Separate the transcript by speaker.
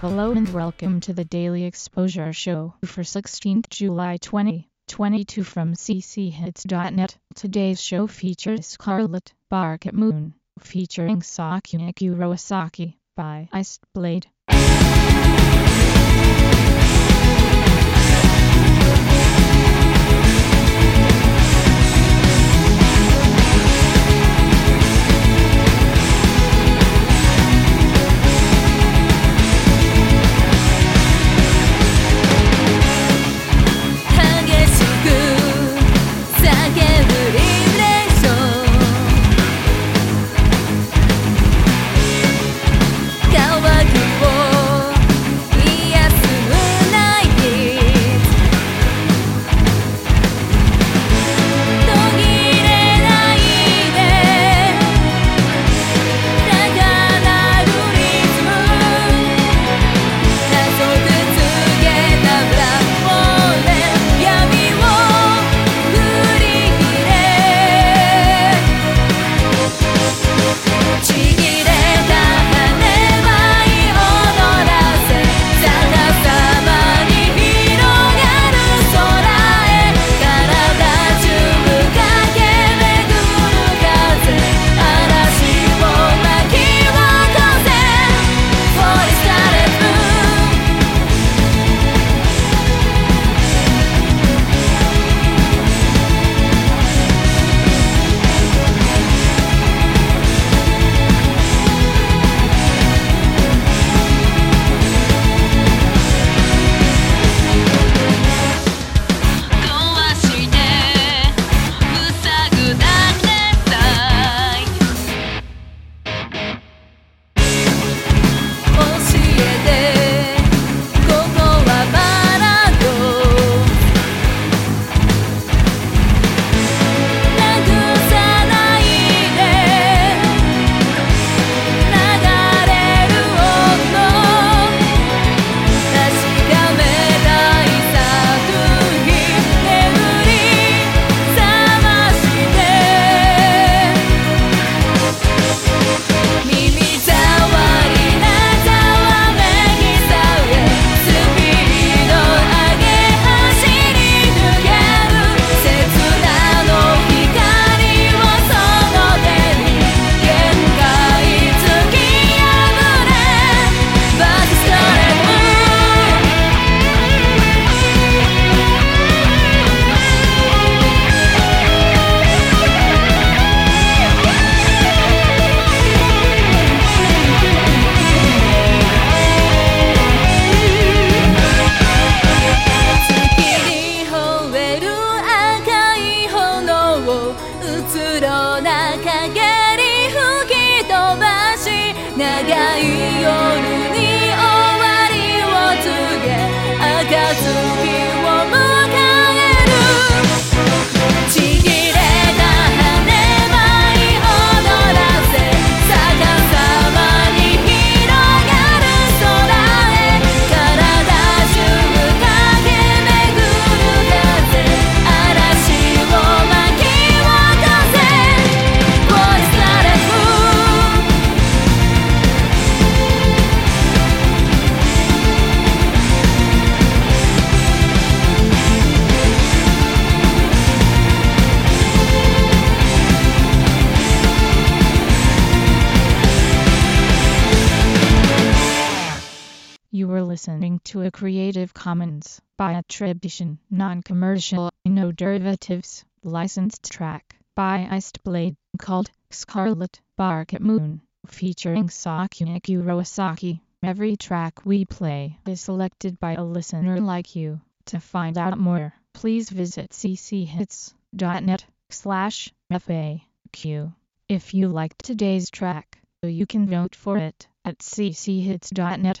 Speaker 1: Hello and welcome to the Daily Exposure Show for 16th July 2022 from cchits.net. Today's show features Scarlet Bark at Moon featuring Sakineki Rosaki by Iced Blade. い夜に終わりを告げ開かず listening to a Creative Commons by attribution, non-commercial, no derivatives, licensed track by Iced Blade called Scarlet Barket Moon, featuring Sakineki Rosaki. Every track we play is selected by a listener like you. To find out more, please visit cchits.net slash FAQ. If you liked today's track, you can vote for it at cchits.net